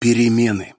Перемены.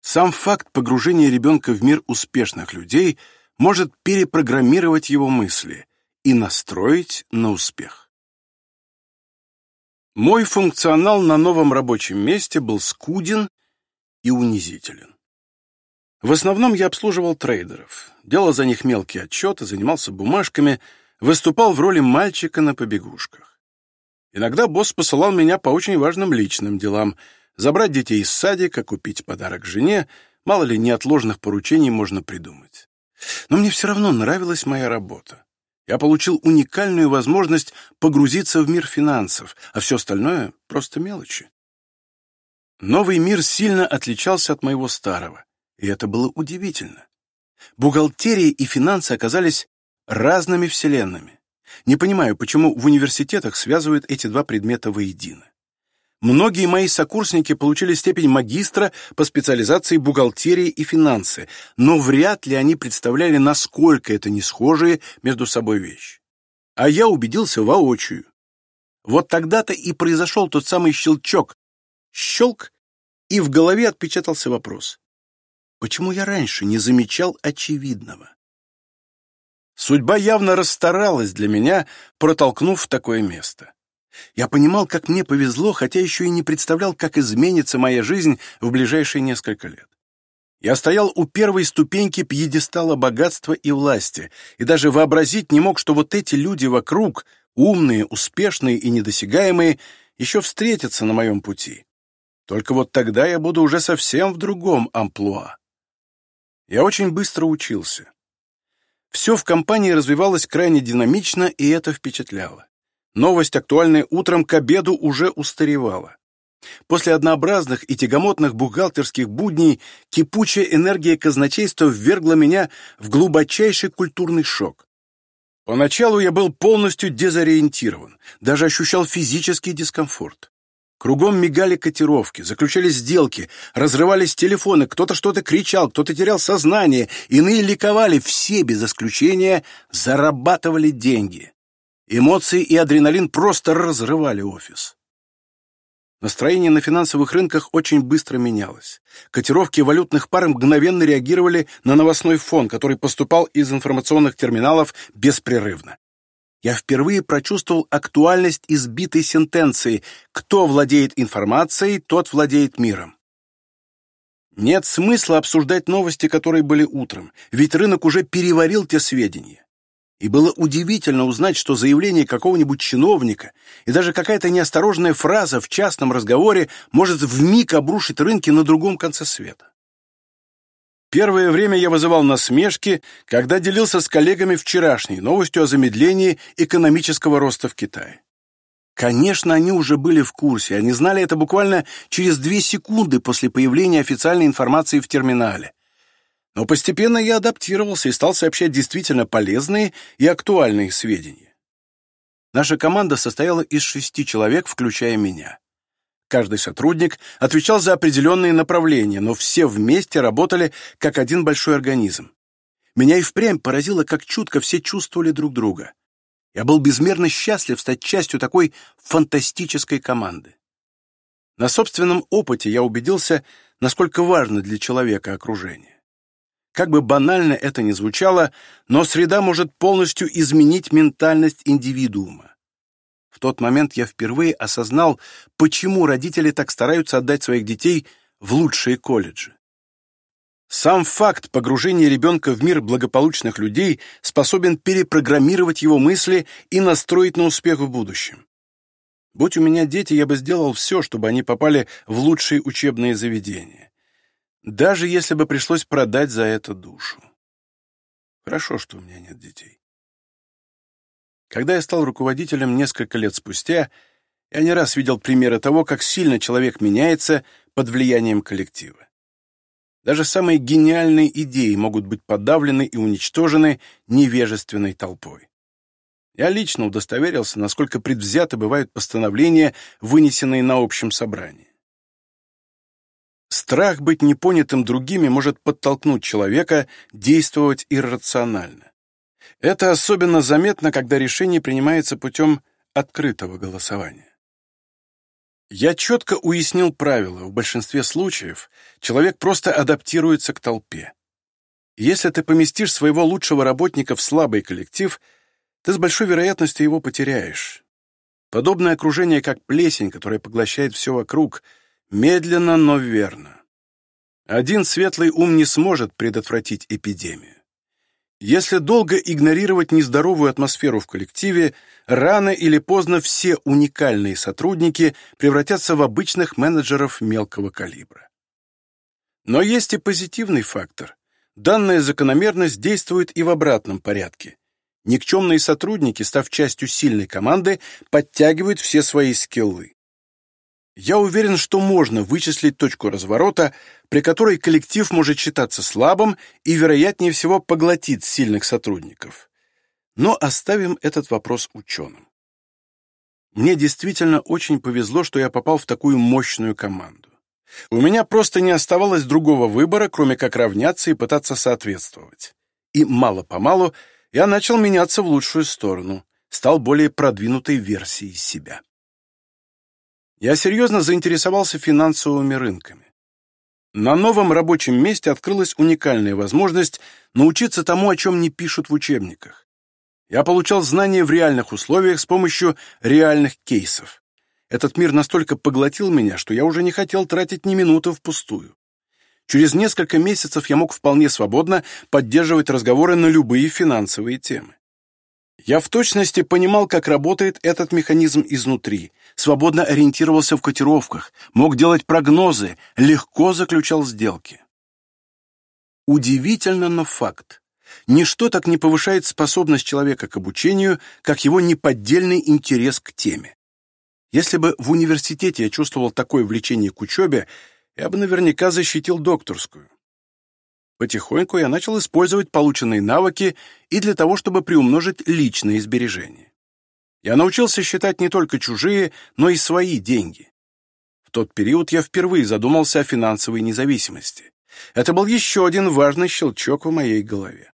Сам факт погружения ребенка в мир успешных людей может перепрограммировать его мысли и настроить на успех. Мой функционал на новом рабочем месте был скуден и унизителен. В основном я обслуживал трейдеров, делал за них мелкие отчеты, занимался бумажками, выступал в роли мальчика на побегушках. Иногда босс посылал меня по очень важным личным делам — забрать детей из садика, купить подарок жене, мало ли неотложных поручений можно придумать. Но мне все равно нравилась моя работа. Я получил уникальную возможность погрузиться в мир финансов, а все остальное — просто мелочи. Новый мир сильно отличался от моего старого, и это было удивительно. Бухгалтерия и финансы оказались разными вселенными. Не понимаю, почему в университетах связывают эти два предмета воедино. Многие мои сокурсники получили степень магистра по специализации бухгалтерии и финансы, но вряд ли они представляли, насколько это не схожие между собой вещи. А я убедился воочию. Вот тогда-то и произошел тот самый щелчок. Щелк, и в голове отпечатался вопрос. Почему я раньше не замечал очевидного? Судьба явно расстаралась для меня, протолкнув в такое место. Я понимал, как мне повезло, хотя еще и не представлял, как изменится моя жизнь в ближайшие несколько лет. Я стоял у первой ступеньки пьедестала богатства и власти, и даже вообразить не мог, что вот эти люди вокруг, умные, успешные и недосягаемые, еще встретятся на моем пути. Только вот тогда я буду уже совсем в другом амплуа. Я очень быстро учился. Все в компании развивалось крайне динамично, и это впечатляло. Новость, актуальная утром к обеду, уже устаревала. После однообразных и тягомотных бухгалтерских будней кипучая энергия казначейства ввергла меня в глубочайший культурный шок. Поначалу я был полностью дезориентирован, даже ощущал физический дискомфорт. Кругом мигали котировки, заключались сделки, разрывались телефоны, кто-то что-то кричал, кто-то терял сознание, иные ликовали, все без исключения зарабатывали деньги. Эмоции и адреналин просто разрывали офис. Настроение на финансовых рынках очень быстро менялось. Котировки валютных пар мгновенно реагировали на новостной фон, который поступал из информационных терминалов беспрерывно. Я впервые прочувствовал актуальность избитой сентенции «Кто владеет информацией, тот владеет миром». Нет смысла обсуждать новости, которые были утром, ведь рынок уже переварил те сведения. И было удивительно узнать, что заявление какого-нибудь чиновника и даже какая-то неосторожная фраза в частном разговоре может вмиг обрушить рынки на другом конце света. Первое время я вызывал насмешки, когда делился с коллегами вчерашней новостью о замедлении экономического роста в Китае. Конечно, они уже были в курсе, они знали это буквально через две секунды после появления официальной информации в терминале. Но постепенно я адаптировался и стал сообщать действительно полезные и актуальные сведения. Наша команда состояла из шести человек, включая меня. Каждый сотрудник отвечал за определенные направления, но все вместе работали как один большой организм. Меня и впрямь поразило, как чутко все чувствовали друг друга. Я был безмерно счастлив стать частью такой фантастической команды. На собственном опыте я убедился, насколько важно для человека окружение. Как бы банально это ни звучало, но среда может полностью изменить ментальность индивидуума. В тот момент я впервые осознал, почему родители так стараются отдать своих детей в лучшие колледжи. Сам факт погружения ребенка в мир благополучных людей способен перепрограммировать его мысли и настроить на успех в будущем. Будь у меня дети, я бы сделал все, чтобы они попали в лучшие учебные заведения даже если бы пришлось продать за это душу. Хорошо, что у меня нет детей. Когда я стал руководителем несколько лет спустя, я не раз видел примеры того, как сильно человек меняется под влиянием коллектива. Даже самые гениальные идеи могут быть подавлены и уничтожены невежественной толпой. Я лично удостоверился, насколько предвзяты бывают постановления, вынесенные на общем собрании. Страх быть непонятым другими может подтолкнуть человека действовать иррационально. Это особенно заметно, когда решение принимается путем открытого голосования. Я четко уяснил правила. В большинстве случаев человек просто адаптируется к толпе. Если ты поместишь своего лучшего работника в слабый коллектив, ты с большой вероятностью его потеряешь. Подобное окружение, как плесень, которая поглощает все вокруг, медленно, но верно. Один светлый ум не сможет предотвратить эпидемию. Если долго игнорировать нездоровую атмосферу в коллективе, рано или поздно все уникальные сотрудники превратятся в обычных менеджеров мелкого калибра. Но есть и позитивный фактор данная закономерность действует и в обратном порядке. Никчемные сотрудники, став частью сильной команды, подтягивают все свои скиллы. Я уверен, что можно вычислить точку разворота, при которой коллектив может считаться слабым и, вероятнее всего, поглотит сильных сотрудников. Но оставим этот вопрос ученым. Мне действительно очень повезло, что я попал в такую мощную команду. У меня просто не оставалось другого выбора, кроме как равняться и пытаться соответствовать. И мало-помалу я начал меняться в лучшую сторону, стал более продвинутой версией себя. Я серьезно заинтересовался финансовыми рынками. На новом рабочем месте открылась уникальная возможность научиться тому, о чем не пишут в учебниках. Я получал знания в реальных условиях с помощью реальных кейсов. Этот мир настолько поглотил меня, что я уже не хотел тратить ни минуты впустую. Через несколько месяцев я мог вполне свободно поддерживать разговоры на любые финансовые темы. Я в точности понимал, как работает этот механизм изнутри, свободно ориентировался в котировках, мог делать прогнозы, легко заключал сделки. Удивительно, но факт. Ничто так не повышает способность человека к обучению, как его неподдельный интерес к теме. Если бы в университете я чувствовал такое влечение к учебе, я бы наверняка защитил докторскую. Потихоньку я начал использовать полученные навыки и для того, чтобы приумножить личные сбережения. Я научился считать не только чужие, но и свои деньги. В тот период я впервые задумался о финансовой независимости. Это был еще один важный щелчок в моей голове.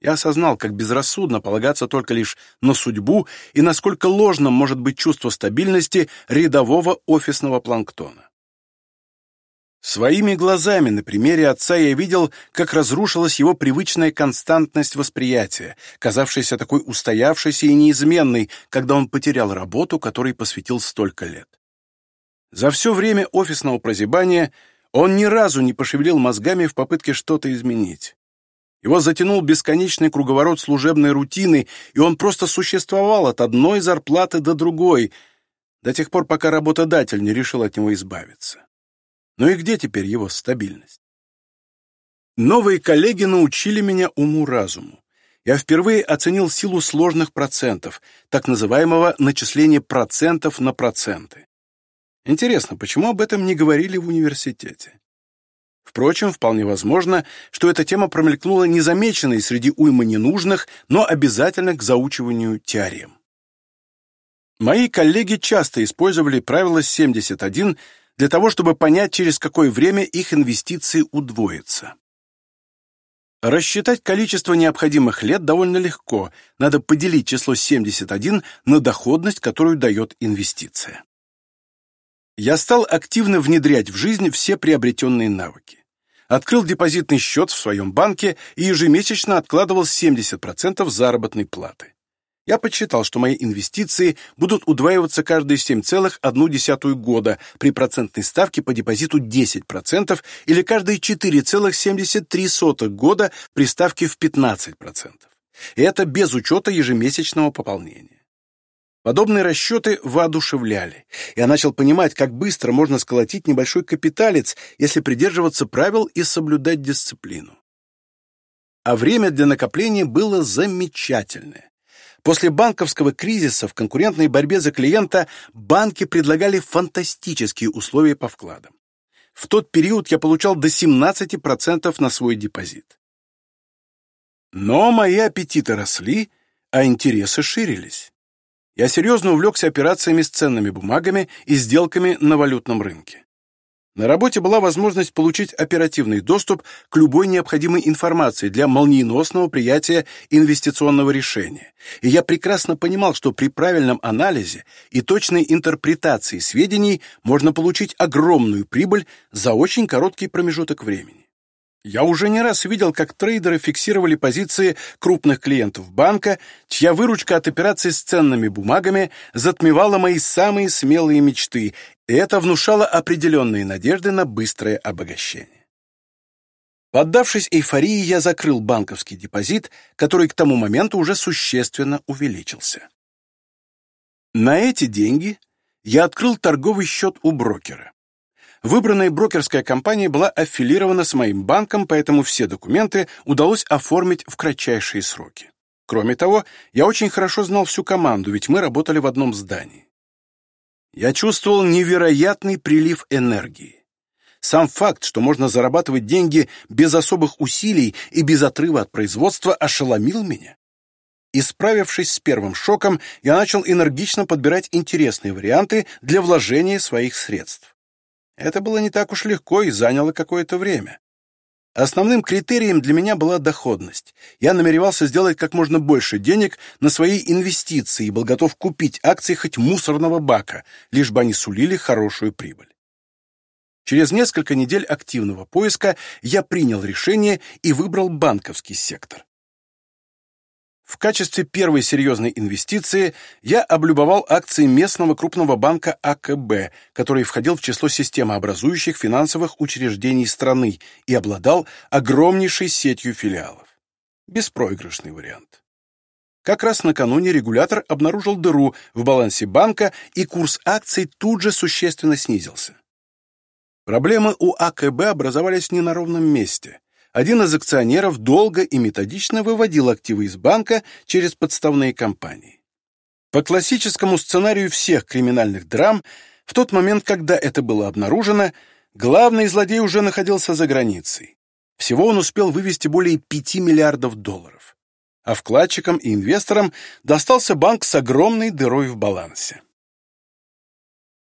Я осознал, как безрассудно полагаться только лишь на судьбу и насколько ложным может быть чувство стабильности рядового офисного планктона. Своими глазами на примере отца я видел, как разрушилась его привычная константность восприятия, казавшаяся такой устоявшейся и неизменной, когда он потерял работу, которой посвятил столько лет. За все время офисного прозябания он ни разу не пошевелил мозгами в попытке что-то изменить. Его затянул бесконечный круговорот служебной рутины, и он просто существовал от одной зарплаты до другой, до тех пор, пока работодатель не решил от него избавиться. Ну и где теперь его стабильность? Новые коллеги научили меня уму-разуму. Я впервые оценил силу сложных процентов, так называемого начисления процентов на проценты. Интересно, почему об этом не говорили в университете? Впрочем, вполне возможно, что эта тема промелькнула незамеченной среди уймы ненужных, но обязательно к заучиванию теорем. Мои коллеги часто использовали правило 71 для того, чтобы понять, через какое время их инвестиции удвоятся. Рассчитать количество необходимых лет довольно легко, надо поделить число 71 на доходность, которую дает инвестиция я стал активно внедрять в жизнь все приобретенные навыки. Открыл депозитный счет в своем банке и ежемесячно откладывал 70% заработной платы. Я подсчитал, что мои инвестиции будут удваиваться каждые 7,1 года при процентной ставке по депозиту 10% или каждые 4,73 года при ставке в 15%. И это без учета ежемесячного пополнения. Подобные расчеты воодушевляли. Я начал понимать, как быстро можно сколотить небольшой капиталец, если придерживаться правил и соблюдать дисциплину. А время для накопления было замечательное. После банковского кризиса в конкурентной борьбе за клиента банки предлагали фантастические условия по вкладам. В тот период я получал до 17% на свой депозит. Но мои аппетиты росли, а интересы ширились я серьезно увлекся операциями с ценными бумагами и сделками на валютном рынке. На работе была возможность получить оперативный доступ к любой необходимой информации для молниеносного приятия инвестиционного решения. И я прекрасно понимал, что при правильном анализе и точной интерпретации сведений можно получить огромную прибыль за очень короткий промежуток времени. Я уже не раз видел, как трейдеры фиксировали позиции крупных клиентов банка, чья выручка от операций с ценными бумагами затмевала мои самые смелые мечты, и это внушало определенные надежды на быстрое обогащение. Поддавшись эйфории, я закрыл банковский депозит, который к тому моменту уже существенно увеличился. На эти деньги я открыл торговый счет у брокера. Выбранная брокерская компания была аффилирована с моим банком, поэтому все документы удалось оформить в кратчайшие сроки. Кроме того, я очень хорошо знал всю команду, ведь мы работали в одном здании. Я чувствовал невероятный прилив энергии. Сам факт, что можно зарабатывать деньги без особых усилий и без отрыва от производства, ошеломил меня. И справившись с первым шоком, я начал энергично подбирать интересные варианты для вложения своих средств. Это было не так уж легко и заняло какое-то время. Основным критерием для меня была доходность. Я намеревался сделать как можно больше денег на свои инвестиции и был готов купить акции хоть мусорного бака, лишь бы они сулили хорошую прибыль. Через несколько недель активного поиска я принял решение и выбрал банковский сектор. В качестве первой серьезной инвестиции я облюбовал акции местного крупного банка АКБ, который входил в число системообразующих финансовых учреждений страны и обладал огромнейшей сетью филиалов. Беспроигрышный вариант. Как раз накануне регулятор обнаружил дыру в балансе банка, и курс акций тут же существенно снизился. Проблемы у АКБ образовались не на ровном месте один из акционеров долго и методично выводил активы из банка через подставные компании. По классическому сценарию всех криминальных драм, в тот момент, когда это было обнаружено, главный злодей уже находился за границей. Всего он успел вывести более 5 миллиардов долларов. А вкладчикам и инвесторам достался банк с огромной дырой в балансе.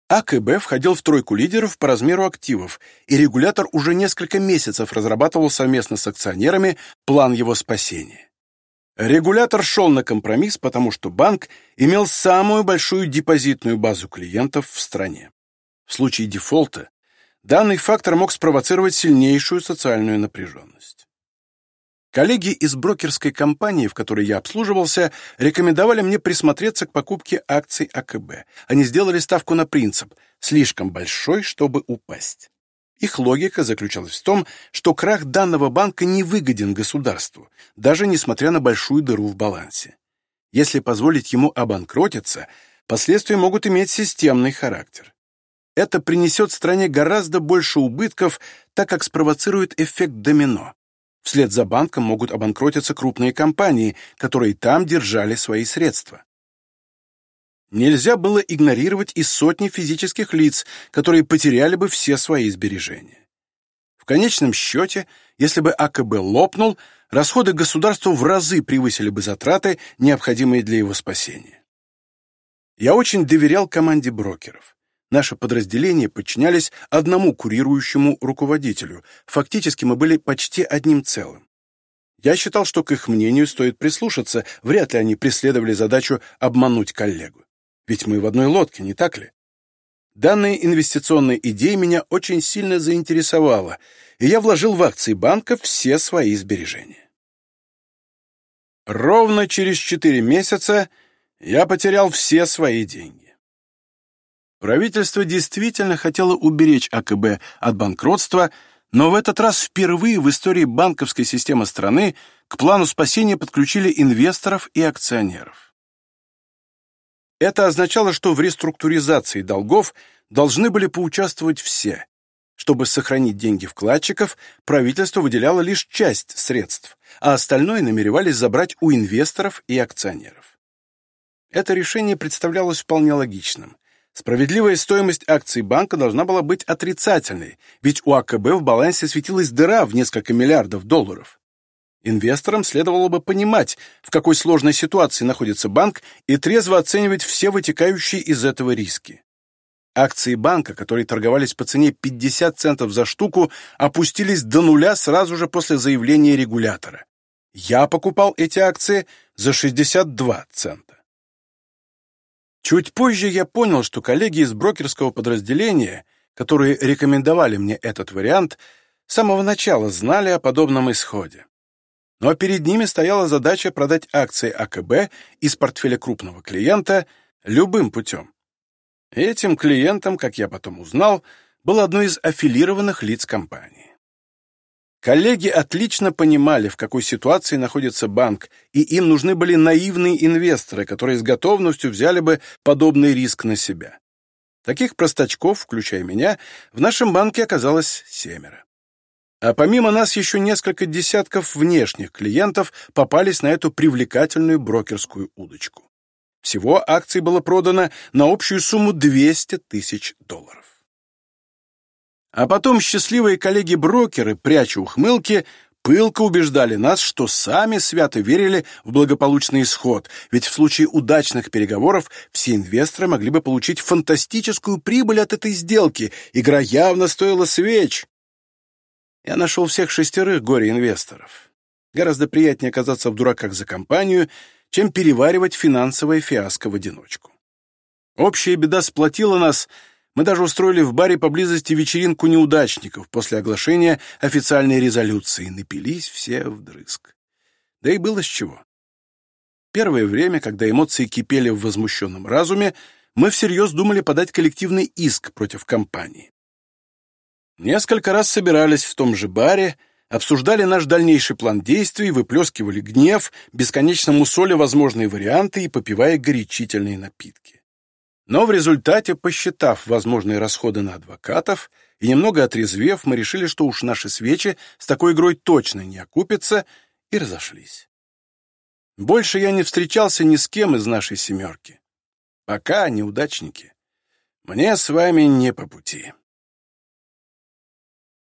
АКБ входил в тройку лидеров по размеру активов, и регулятор уже несколько месяцев разрабатывал совместно с акционерами план его спасения. Регулятор шел на компромисс, потому что банк имел самую большую депозитную базу клиентов в стране. В случае дефолта данный фактор мог спровоцировать сильнейшую социальную напряженность. Коллеги из брокерской компании, в которой я обслуживался, рекомендовали мне присмотреться к покупке акций АКБ. Они сделали ставку на принцип «слишком большой, чтобы упасть». Их логика заключалась в том, что крах данного банка не выгоден государству, даже несмотря на большую дыру в балансе. Если позволить ему обанкротиться, последствия могут иметь системный характер. Это принесет стране гораздо больше убытков, так как спровоцирует эффект домино. Вслед за банком могут обанкротиться крупные компании, которые там держали свои средства. Нельзя было игнорировать и сотни физических лиц, которые потеряли бы все свои сбережения. В конечном счете, если бы АКБ лопнул, расходы государства в разы превысили бы затраты, необходимые для его спасения. Я очень доверял команде брокеров. Наши подразделения подчинялись одному курирующему руководителю. Фактически мы были почти одним целым. Я считал, что к их мнению стоит прислушаться, вряд ли они преследовали задачу обмануть коллегу. Ведь мы в одной лодке, не так ли? Данная инвестиционная идея меня очень сильно заинтересовала, и я вложил в акции банка все свои сбережения. Ровно через четыре месяца я потерял все свои деньги. Правительство действительно хотело уберечь АКБ от банкротства, но в этот раз впервые в истории банковской системы страны к плану спасения подключили инвесторов и акционеров. Это означало, что в реструктуризации долгов должны были поучаствовать все. Чтобы сохранить деньги вкладчиков, правительство выделяло лишь часть средств, а остальное намеревались забрать у инвесторов и акционеров. Это решение представлялось вполне логичным. Справедливая стоимость акций банка должна была быть отрицательной, ведь у АКБ в балансе светилась дыра в несколько миллиардов долларов. Инвесторам следовало бы понимать, в какой сложной ситуации находится банк, и трезво оценивать все вытекающие из этого риски. Акции банка, которые торговались по цене 50 центов за штуку, опустились до нуля сразу же после заявления регулятора. Я покупал эти акции за 62 цента. Чуть позже я понял, что коллеги из брокерского подразделения, которые рекомендовали мне этот вариант, с самого начала знали о подобном исходе. Но перед ними стояла задача продать акции АКБ из портфеля крупного клиента любым путем. Этим клиентом, как я потом узнал, был одной из аффилированных лиц компании. Коллеги отлично понимали, в какой ситуации находится банк, и им нужны были наивные инвесторы, которые с готовностью взяли бы подобный риск на себя. Таких простачков, включая меня, в нашем банке оказалось семеро. А помимо нас еще несколько десятков внешних клиентов попались на эту привлекательную брокерскую удочку. Всего акций было продано на общую сумму 200 тысяч долларов. А потом счастливые коллеги-брокеры, пряча ухмылки, пылко убеждали нас, что сами свято верили в благополучный исход, ведь в случае удачных переговоров все инвесторы могли бы получить фантастическую прибыль от этой сделки. Игра явно стоила свеч. Я нашел всех шестерых горе-инвесторов. Гораздо приятнее оказаться в дураках за компанию, чем переваривать финансовое фиаско в одиночку. Общая беда сплотила нас, мы даже устроили в баре поблизости вечеринку неудачников после оглашения официальной резолюции, напились все вдрызг. Да и было с чего. Первое время, когда эмоции кипели в возмущенном разуме, мы всерьез думали подать коллективный иск против компании. Несколько раз собирались в том же баре, обсуждали наш дальнейший план действий, выплескивали гнев, бесконечно мусоли возможные варианты и попивая горячительные напитки. Но в результате, посчитав возможные расходы на адвокатов и немного отрезвев, мы решили, что уж наши свечи с такой игрой точно не окупятся, и разошлись. Больше я не встречался ни с кем из нашей семерки. Пока, неудачники. Мне с вами не по пути.